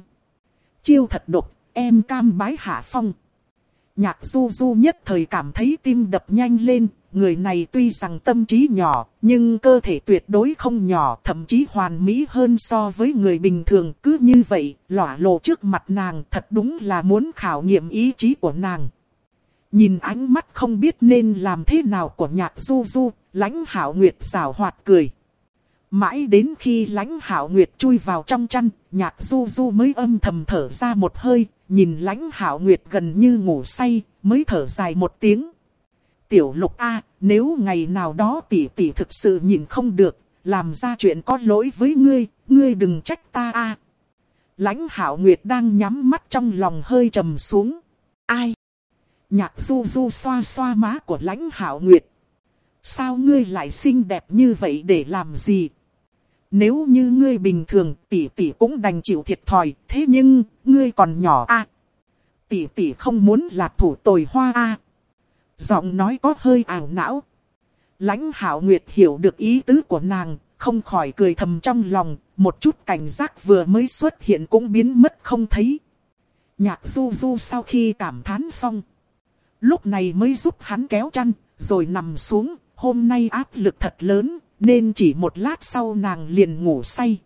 Chiêu thật độc, em cam bái hạ phong. Nhạc du du nhất thời cảm thấy tim đập nhanh lên, người này tuy rằng tâm trí nhỏ, nhưng cơ thể tuyệt đối không nhỏ, thậm chí hoàn mỹ hơn so với người bình thường. Cứ như vậy, lỏa lộ trước mặt nàng thật đúng là muốn khảo nghiệm ý chí của nàng. Nhìn ánh mắt không biết nên làm thế nào của nhạc du du, lãnh hảo nguyệt rào hoạt cười. Mãi đến khi lãnh hảo nguyệt chui vào trong chăn, nhạc du du mới âm thầm thở ra một hơi, nhìn lãnh hảo nguyệt gần như ngủ say, mới thở dài một tiếng. Tiểu lục A, nếu ngày nào đó tỷ tỷ thực sự nhìn không được, làm ra chuyện có lỗi với ngươi, ngươi đừng trách ta A. Lãnh hạo nguyệt đang nhắm mắt trong lòng hơi trầm xuống. Ai? Nhạc du du xoa xoa má của lãnh hạo nguyệt. Sao ngươi lại xinh đẹp như vậy để làm gì? Nếu như ngươi bình thường tỷ tỷ cũng đành chịu thiệt thòi. Thế nhưng ngươi còn nhỏ a à? Tỷ tỷ không muốn lạc thủ tồi hoa a Giọng nói có hơi ảo não. Lãnh hảo nguyệt hiểu được ý tứ của nàng. Không khỏi cười thầm trong lòng. Một chút cảnh giác vừa mới xuất hiện cũng biến mất không thấy. Nhạc du du sau khi cảm thán xong. Lúc này mới giúp hắn kéo chăn, rồi nằm xuống. Hôm nay áp lực thật lớn, nên chỉ một lát sau nàng liền ngủ say.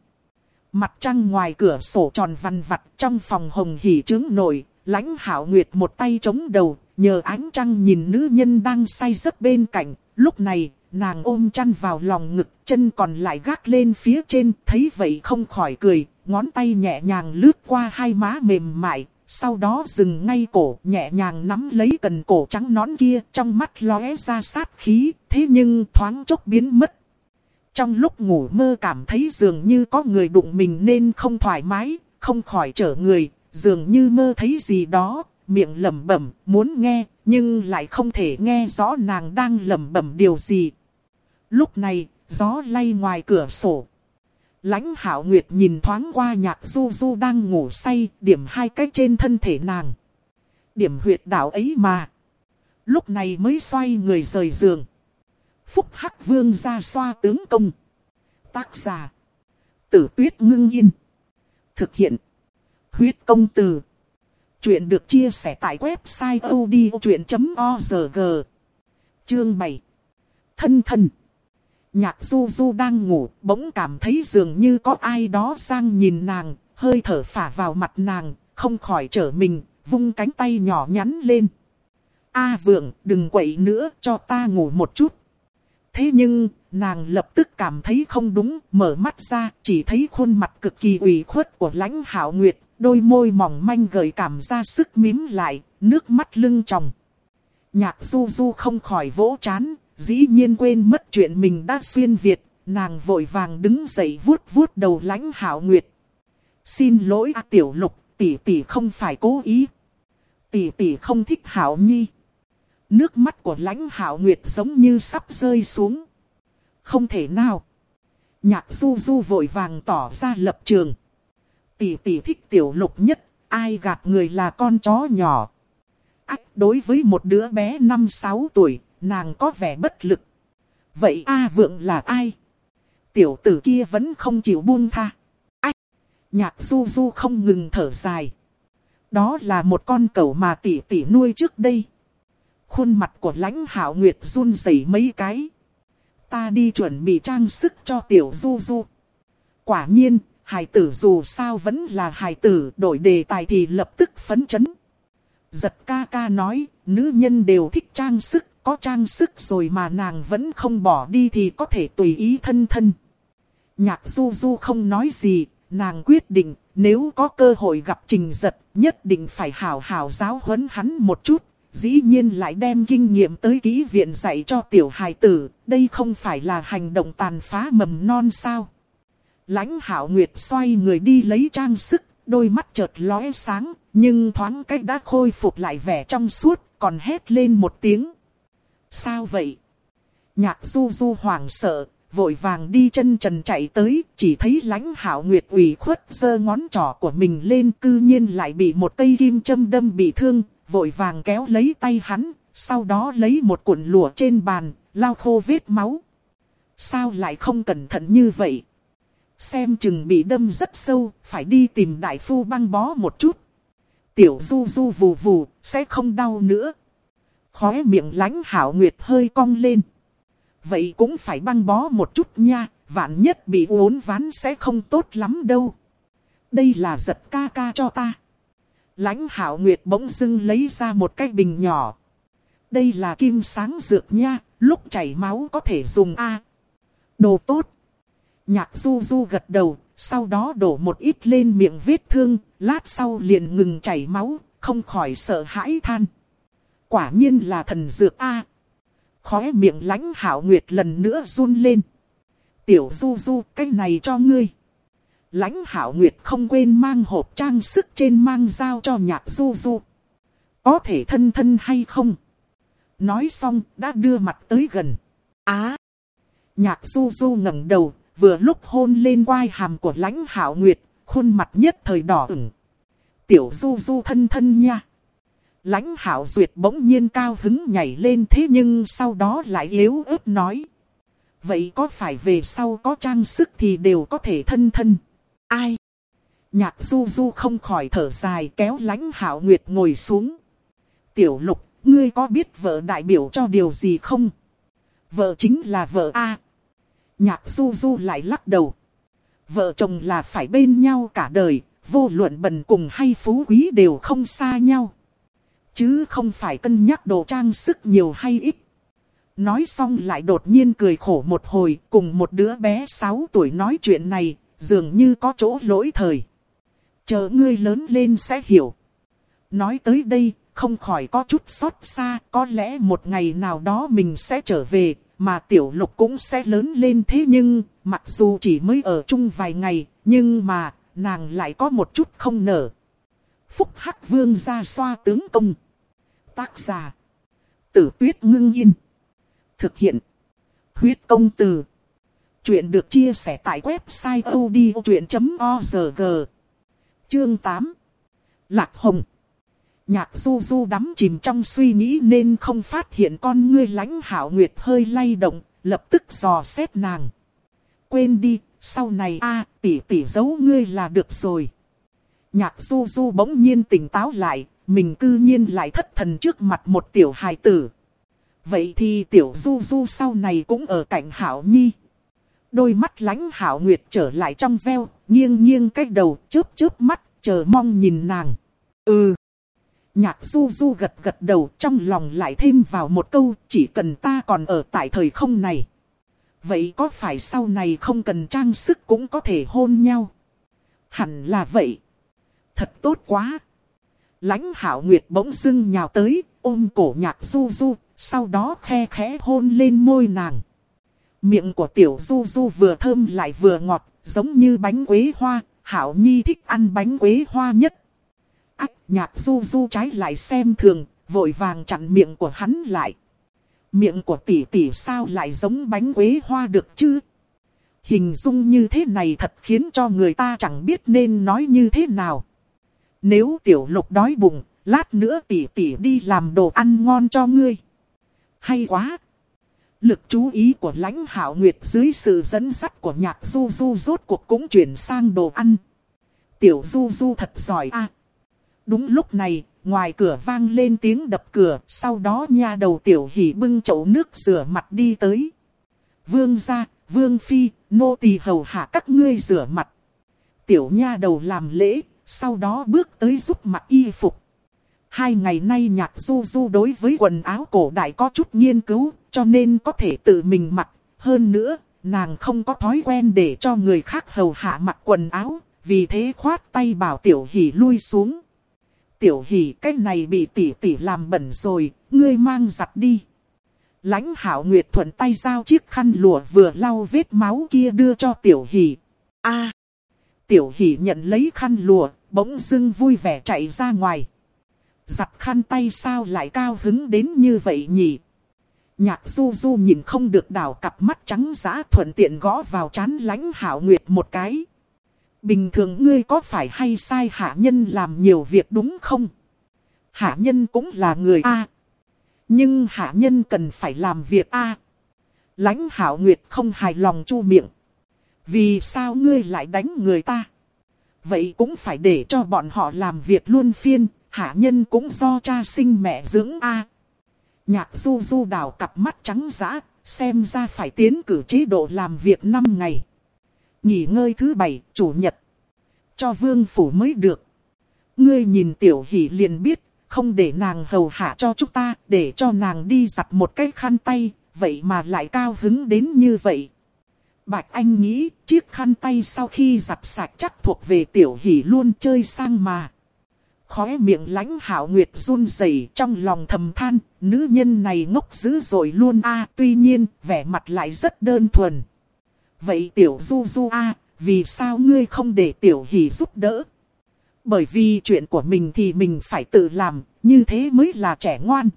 Mặt trăng ngoài cửa sổ tròn vằn vặt trong phòng hồng hỉ trướng nổi, lãnh hảo nguyệt một tay chống đầu, nhờ ánh trăng nhìn nữ nhân đang say giấc bên cạnh. Lúc này, nàng ôm chăn vào lòng ngực, chân còn lại gác lên phía trên, thấy vậy không khỏi cười, ngón tay nhẹ nhàng lướt qua hai má mềm mại, sau đó dừng ngay cổ, nhẹ nhàng nắm lấy cần cổ trắng nón kia, trong mắt lóe ra sát khí, thế nhưng thoáng chốc biến mất. Trong lúc ngủ mơ cảm thấy dường như có người đụng mình nên không thoải mái, không khỏi trở người, dường như mơ thấy gì đó, miệng lẩm bẩm, muốn nghe, nhưng lại không thể nghe rõ nàng đang lẩm bẩm điều gì. Lúc này, gió lay ngoài cửa sổ, Lãnh hảo nguyệt nhìn thoáng qua nhạc du du đang ngủ say, điểm hai cái trên thân thể nàng. Điểm huyệt đạo ấy mà. Lúc này mới xoay người rời giường. Phúc Hắc Vương ra xoa tướng công. Tác giả. Tử tuyết ngưng yên. Thực hiện. Huyết công từ. Chuyện được chia sẻ tại website odchuyện.org. Chương 7. Thân thân. Nhạc du du đang ngủ, bỗng cảm thấy dường như có ai đó sang nhìn nàng, hơi thở phả vào mặt nàng, không khỏi trở mình, vung cánh tay nhỏ nhắn lên. A vượng, đừng quậy nữa, cho ta ngủ một chút. Thế nhưng, nàng lập tức cảm thấy không đúng, mở mắt ra, chỉ thấy khuôn mặt cực kỳ ủy khuất của lãnh hảo nguyệt, đôi môi mỏng manh gợi cảm ra sức mím lại, nước mắt lưng tròng. Nhạc du du không khỏi vỗ chán, Dĩ nhiên quên mất chuyện mình đã xuyên Việt, nàng vội vàng đứng dậy vuốt vuốt đầu lãnh hảo nguyệt. Xin lỗi à, tiểu lục, tỷ tỷ không phải cố ý. Tỷ tỷ không thích hảo nhi. Nước mắt của lãnh hảo nguyệt giống như sắp rơi xuống. Không thể nào. Nhạc du du vội vàng tỏ ra lập trường. Tỷ tỷ thích tiểu lục nhất, ai gạt người là con chó nhỏ. Ách đối với một đứa bé 5-6 tuổi, nàng có vẻ bất lực. Vậy A Vượng là ai? Tiểu tử kia vẫn không chịu buông tha. Ách! Nhạc du du không ngừng thở dài. Đó là một con cẩu mà tỷ tỷ nuôi trước đây. Khuôn mặt của lãnh hảo nguyệt run rẩy mấy cái. Ta đi chuẩn bị trang sức cho tiểu du du. Quả nhiên, Hải tử dù sao vẫn là hải tử, đổi đề tài thì lập tức phấn chấn. Giật ca ca nói, nữ nhân đều thích trang sức, có trang sức rồi mà nàng vẫn không bỏ đi thì có thể tùy ý thân thân. Nhạc du du không nói gì, nàng quyết định nếu có cơ hội gặp trình giật nhất định phải hảo hảo giáo huấn hắn một chút. Dĩ nhiên lại đem kinh nghiệm tới ký viện dạy cho tiểu hài tử, đây không phải là hành động tàn phá mầm non sao. Lãnh hảo nguyệt xoay người đi lấy trang sức, đôi mắt chợt lóe sáng, nhưng thoáng cách đã khôi phục lại vẻ trong suốt, còn hét lên một tiếng. Sao vậy? Nhạc du du hoảng sợ, vội vàng đi chân trần chạy tới, chỉ thấy lãnh hảo nguyệt ủy khuất giơ ngón trỏ của mình lên cư nhiên lại bị một cây kim châm đâm bị thương, vội vàng kéo lấy tay hắn, sau đó lấy một cuộn lụa trên bàn, lau khô vết máu. Sao lại không cẩn thận như vậy? Xem chừng bị đâm rất sâu, phải đi tìm đại phu băng bó một chút. Tiểu du du vù vù, sẽ không đau nữa. Khóe miệng lánh hảo nguyệt hơi cong lên. Vậy cũng phải băng bó một chút nha, vạn nhất bị uốn ván sẽ không tốt lắm đâu. Đây là giật ca ca cho ta. Lánh hảo nguyệt bỗng dưng lấy ra một cái bình nhỏ. Đây là kim sáng dược nha, lúc chảy máu có thể dùng A. Đồ tốt. Nhạc du du gật đầu, sau đó đổ một ít lên miệng vết thương, lát sau liền ngừng chảy máu, không khỏi sợ hãi than. Quả nhiên là thần dược A. Khóe miệng lãnh hảo nguyệt lần nữa run lên. Tiểu du du, cái này cho ngươi. Lãnh hảo nguyệt không quên mang hộp trang sức trên mang dao cho nhạc du du. Có thể thân thân hay không? Nói xong, đã đưa mặt tới gần. Á! nhạc du du ngẩng đầu, vừa lúc hôn lên quai hàm của lãnh hảo nguyệt, khuôn mặt nhất thời đỏ ửng. Tiểu du du thân thân nha. Lãnh hảo duyệt bỗng nhiên cao hứng nhảy lên thế nhưng sau đó lại yếu ớt nói. Vậy có phải về sau có trang sức thì đều có thể thân thân? Ai? Nhạc du du không khỏi thở dài kéo lãnh hảo nguyệt ngồi xuống. Tiểu lục, ngươi có biết vợ đại biểu cho điều gì không? Vợ chính là vợ A. Nhạc du du lại lắc đầu. Vợ chồng là phải bên nhau cả đời, vô luận bần cùng hay phú quý đều không xa nhau. Chứ không phải cân nhắc đồ trang sức nhiều hay ít. Nói xong lại đột nhiên cười khổ một hồi cùng một đứa bé 6 tuổi nói chuyện này, dường như có chỗ lỗi thời. Chờ ngươi lớn lên sẽ hiểu. Nói tới đây, không khỏi có chút xót xa, có lẽ một ngày nào đó mình sẽ trở về, mà tiểu lục cũng sẽ lớn lên thế nhưng, mặc dù chỉ mới ở chung vài ngày, nhưng mà, nàng lại có một chút không nở. Phúc Hắc Vương ra xoa tướng công. Tác giả. Tử tuyết ngưng yên. Thực hiện. Huyết công từ. Chuyện được chia sẻ tại website odchuyện.org. Chương 8. Lạc Hồng. Nhạc du du đắm chìm trong suy nghĩ nên không phát hiện con ngươi lãnh hảo nguyệt hơi lay động, lập tức dò xét nàng. Quên đi, sau này a tỷ tỷ giấu ngươi là được rồi. Nhạc du du bỗng nhiên tỉnh táo lại, mình cư nhiên lại thất thần trước mặt một tiểu hài tử. Vậy thì tiểu du du sau này cũng ở cạnh hảo nhi. Đôi mắt lánh hảo nguyệt trở lại trong veo, nghiêng nghiêng cái đầu, chớp chớp mắt, chờ mong nhìn nàng. Ừ. Nhạc du du gật gật đầu trong lòng lại thêm vào một câu chỉ cần ta còn ở tại thời không này. Vậy có phải sau này không cần trang sức cũng có thể hôn nhau? Hẳn là vậy. Thật tốt quá. Lãnh hảo nguyệt bỗng dưng nhào tới, ôm cổ nhạc du du, sau đó khe khẽ hôn lên môi nàng. Miệng của tiểu du du vừa thơm lại vừa ngọt, giống như bánh quế hoa, hảo nhi thích ăn bánh quế hoa nhất. Ách nhạc du du trái lại xem thường, vội vàng chặn miệng của hắn lại. Miệng của tỷ tỷ sao lại giống bánh quế hoa được chứ? Hình dung như thế này thật khiến cho người ta chẳng biết nên nói như thế nào. Nếu tiểu lục đói bụng, lát nữa tỷ tỷ đi làm đồ ăn ngon cho ngươi. Hay quá! Lực chú ý của lãnh hảo nguyệt dưới sự dẫn dắt của nhạc du du rốt cuộc cũng chuyển sang đồ ăn. Tiểu du du thật giỏi a Đúng lúc này, ngoài cửa vang lên tiếng đập cửa, sau đó nha đầu tiểu hỉ bưng chậu nước rửa mặt đi tới. Vương gia, vương phi, nô tỳ hầu hạ các ngươi rửa mặt. Tiểu nha đầu làm lễ, sau đó bước tới giúp mặc y phục. Hai ngày nay nhạc du du đối với quần áo cổ đại có chút nghiên cứu, cho nên có thể tự mình mặc. Hơn nữa, nàng không có thói quen để cho người khác hầu hạ mặc quần áo, vì thế khoát tay bảo tiểu hỷ lui xuống. Tiểu hỷ cái này bị tỷ tỷ làm bẩn rồi, ngươi mang giặt đi. Lãnh hảo nguyệt thuận tay giao chiếc khăn lụa vừa lau vết máu kia đưa cho tiểu hỷ. a Tiểu hỷ nhận lấy khăn lụa, bỗng dưng vui vẻ chạy ra ngoài. Giặt khăn tay sao lại cao hứng đến như vậy nhỉ? Nhạc du du nhìn không được đảo cặp mắt trắng giã thuận tiện gõ vào chán lãnh hảo nguyệt một cái. Bình thường ngươi có phải hay sai hạ nhân làm nhiều việc đúng không? Hạ nhân cũng là người A. nhưng hạ nhân cần phải làm việc A. Lãnh hảo nguyệt không hài lòng chu miệng. Vì sao ngươi lại đánh người ta? Vậy cũng phải để cho bọn họ làm việc luôn phiên, hạ nhân cũng do cha sinh mẹ dưỡng A. Nhạc du du đào cặp mắt trắng giã, xem ra phải tiến cử chế độ làm việc 5 ngày. Nghỉ ngơi thứ bảy, chủ nhật. Cho vương phủ mới được. Ngươi nhìn tiểu hỷ liền biết, không để nàng hầu hạ cho chúng ta, để cho nàng đi giặt một cái khăn tay, vậy mà lại cao hứng đến như vậy. Bạch Anh nghĩ chiếc khăn tay sau khi giặt sạch chắc thuộc về tiểu hỷ luôn chơi sang mà. Khóe miệng lãnh hảo nguyệt run rẩy trong lòng thầm than, nữ nhân này ngốc dữ rồi luôn a tuy nhiên vẻ mặt lại rất đơn thuần. Vậy tiểu du du a vì sao ngươi không để tiểu hỷ giúp đỡ? Bởi vì chuyện của mình thì mình phải tự làm, như thế mới là trẻ ngoan.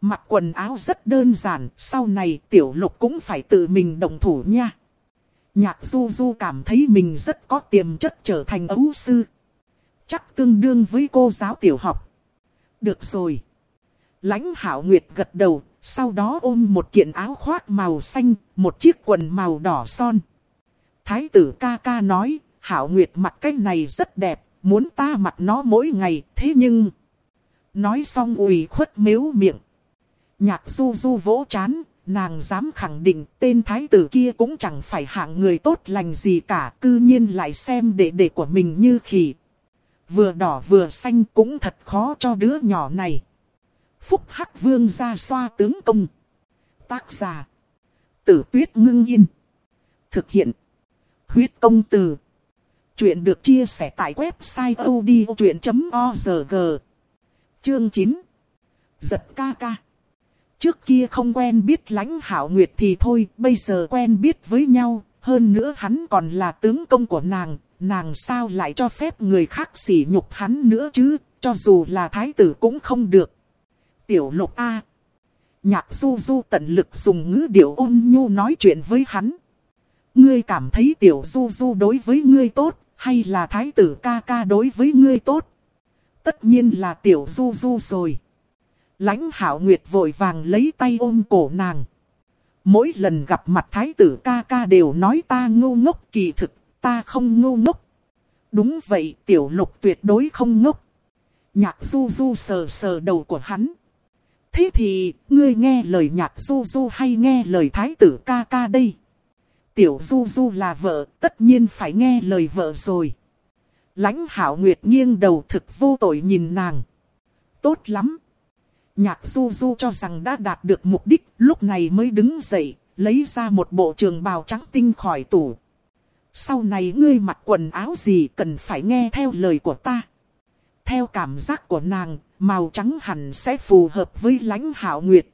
Mặc quần áo rất đơn giản, sau này tiểu lục cũng phải tự mình đồng thủ nha. Nhạc du du cảm thấy mình rất có tiềm chất trở thành ấu sư. Chắc tương đương với cô giáo tiểu học. Được rồi. Lãnh hảo nguyệt gật đầu, sau đó ôm một kiện áo khoác màu xanh, một chiếc quần màu đỏ son. Thái tử ca ca nói, hảo nguyệt mặc cái này rất đẹp, muốn ta mặc nó mỗi ngày, thế nhưng... Nói xong ủy khuất miếu miệng. Nhạc du du vỗ chán, nàng dám khẳng định tên thái tử kia cũng chẳng phải hạng người tốt lành gì cả, cư nhiên lại xem đệ đệ của mình như khỉ. Vừa đỏ vừa xanh cũng thật khó cho đứa nhỏ này. Phúc Hắc Vương ra xoa tướng công. Tác giả. Tử tuyết ngưng yên. Thực hiện. Huyết công từ. Chuyện được chia sẻ tại website odchuyện.org. Chương 9. Giật ca ca. Trước kia không quen biết lãnh hảo nguyệt thì thôi, bây giờ quen biết với nhau, hơn nữa hắn còn là tướng công của nàng, nàng sao lại cho phép người khác sỉ nhục hắn nữa chứ, cho dù là thái tử cũng không được. Tiểu lục A. Nhạc du du tận lực dùng ngữ điệu ôn nhu nói chuyện với hắn. Ngươi cảm thấy tiểu du du đối với ngươi tốt, hay là thái tử ca ca đối với ngươi tốt? Tất nhiên là tiểu du du rồi. Lãnh hảo nguyệt vội vàng lấy tay ôm cổ nàng. Mỗi lần gặp mặt thái tử ca ca đều nói ta ngu ngốc kỳ thực, ta không ngu ngốc. Đúng vậy, tiểu lục tuyệt đối không ngốc. Nhạc du du sờ sờ đầu của hắn. Thế thì, ngươi nghe lời nhạc du du hay nghe lời thái tử ca ca đây? Tiểu du du là vợ, tất nhiên phải nghe lời vợ rồi. Lãnh hảo nguyệt nghiêng đầu thực vô tội nhìn nàng. Tốt lắm. Nhạc du du cho rằng đã đạt được mục đích, lúc này mới đứng dậy, lấy ra một bộ trường bào trắng tinh khỏi tủ. Sau này ngươi mặc quần áo gì cần phải nghe theo lời của ta. Theo cảm giác của nàng, màu trắng hẳn sẽ phù hợp với lãnh hảo nguyệt.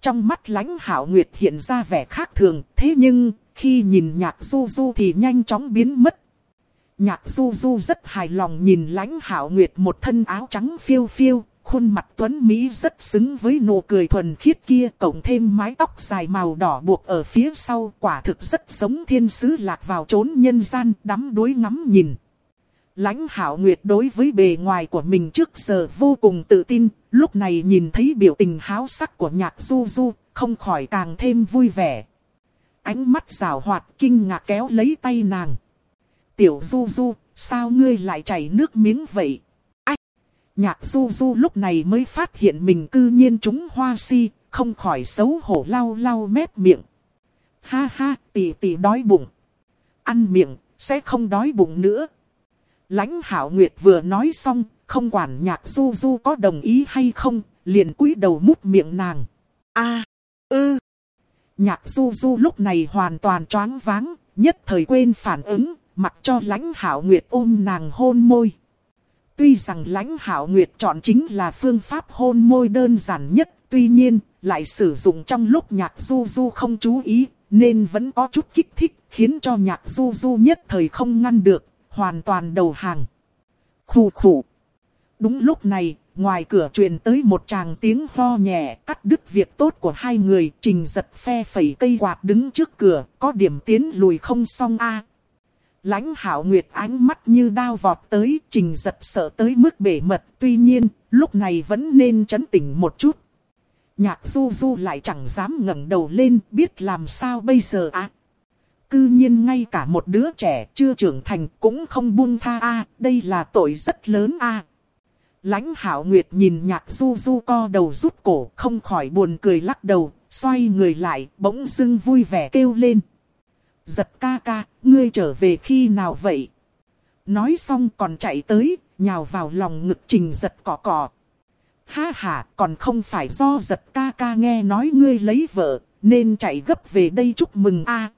Trong mắt lãnh hảo nguyệt hiện ra vẻ khác thường, thế nhưng, khi nhìn nhạc du du thì nhanh chóng biến mất. Nhạc du du rất hài lòng nhìn lãnh hảo nguyệt một thân áo trắng phiêu phiêu, khuôn mặt tuấn Mỹ rất xứng với nụ cười thuần khiết kia, cộng thêm mái tóc dài màu đỏ buộc ở phía sau, quả thực rất giống thiên sứ lạc vào trốn nhân gian, đắm đuối ngắm nhìn. Lãnh hảo nguyệt đối với bề ngoài của mình trước giờ vô cùng tự tin, lúc này nhìn thấy biểu tình háo sắc của nhạc du du, không khỏi càng thêm vui vẻ. Ánh mắt rào hoạt kinh ngạc kéo lấy tay nàng. Tiểu du du, sao ngươi lại chảy nước miếng vậy? Nhạc du du lúc này mới phát hiện mình cư nhiên trúng hoa si, không khỏi xấu hổ lau lau mép miệng. Ha ha, tỷ tỷ đói bụng. Ăn miệng, sẽ không đói bụng nữa. Lãnh hảo nguyệt vừa nói xong, không quản nhạc du du có đồng ý hay không, liền cúi đầu mút miệng nàng. a ư. Nhạc du du lúc này hoàn toàn choáng váng, nhất thời quên phản ứng, mặc cho lãnh hảo nguyệt ôm nàng hôn môi. Tuy rằng lãnh hảo nguyệt chọn chính là phương pháp hôn môi đơn giản nhất, tuy nhiên, lại sử dụng trong lúc nhạc du du không chú ý, nên vẫn có chút kích thích, khiến cho nhạc du du nhất thời không ngăn được, hoàn toàn đầu hàng. Khủ khủ. Đúng lúc này, ngoài cửa truyền tới một tràng tiếng ho nhẹ, cắt đứt việc tốt của hai người, trình giật phe phẩy cây quạt đứng trước cửa, có điểm tiến lùi không xong a Lãnh hảo nguyệt ánh mắt như đao vọt tới, trình giật sợ tới mức bể mật, tuy nhiên, lúc này vẫn nên chấn tỉnh một chút. Nhạc du du lại chẳng dám ngẩng đầu lên, biết làm sao bây giờ à. Cư nhiên ngay cả một đứa trẻ chưa trưởng thành cũng không buông tha a đây là tội rất lớn a Lãnh hảo nguyệt nhìn nhạc du du co đầu rút cổ, không khỏi buồn cười lắc đầu, xoay người lại, bỗng dưng vui vẻ kêu lên. Giật ca ca, ngươi trở về khi nào vậy? Nói xong còn chạy tới, nhào vào lòng ngực trình giật cỏ cỏ. Ha ha, còn không phải do giật ca ca nghe nói ngươi lấy vợ, nên chạy gấp về đây chúc mừng a.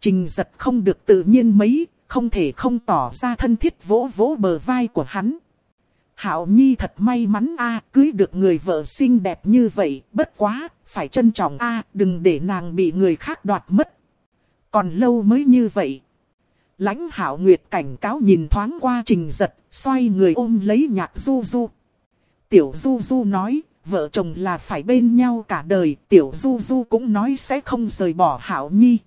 Trình giật không được tự nhiên mấy, không thể không tỏ ra thân thiết vỗ vỗ bờ vai của hắn. Hạo Nhi thật may mắn a cưới được người vợ xinh đẹp như vậy, bất quá, phải trân trọng a đừng để nàng bị người khác đoạt mất. Còn lâu mới như vậy. Lãnh Hạo Nguyệt cảnh cáo nhìn thoáng qua trình giật, xoay người ôm lấy nhạc du du. Tiểu du du nói, vợ chồng là phải bên nhau cả đời, tiểu du du cũng nói sẽ không rời bỏ Hạo Nhi.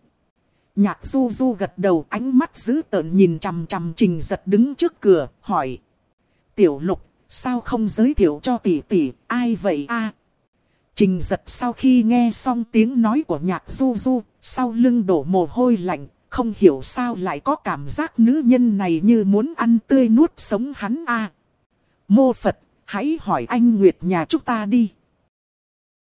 Nhạc du du gật đầu ánh mắt giữ tợn nhìn chằm chằm trình giật đứng trước cửa, hỏi. Tiểu lục, sao không giới thiệu cho tỷ tỷ, ai vậy a? Trình giật sau khi nghe xong tiếng nói của nhạc du du, sau lưng đổ mồ hôi lạnh, không hiểu sao lại có cảm giác nữ nhân này như muốn ăn tươi nuốt sống hắn a. Mô Phật, hãy hỏi anh Nguyệt nhà chúng ta đi.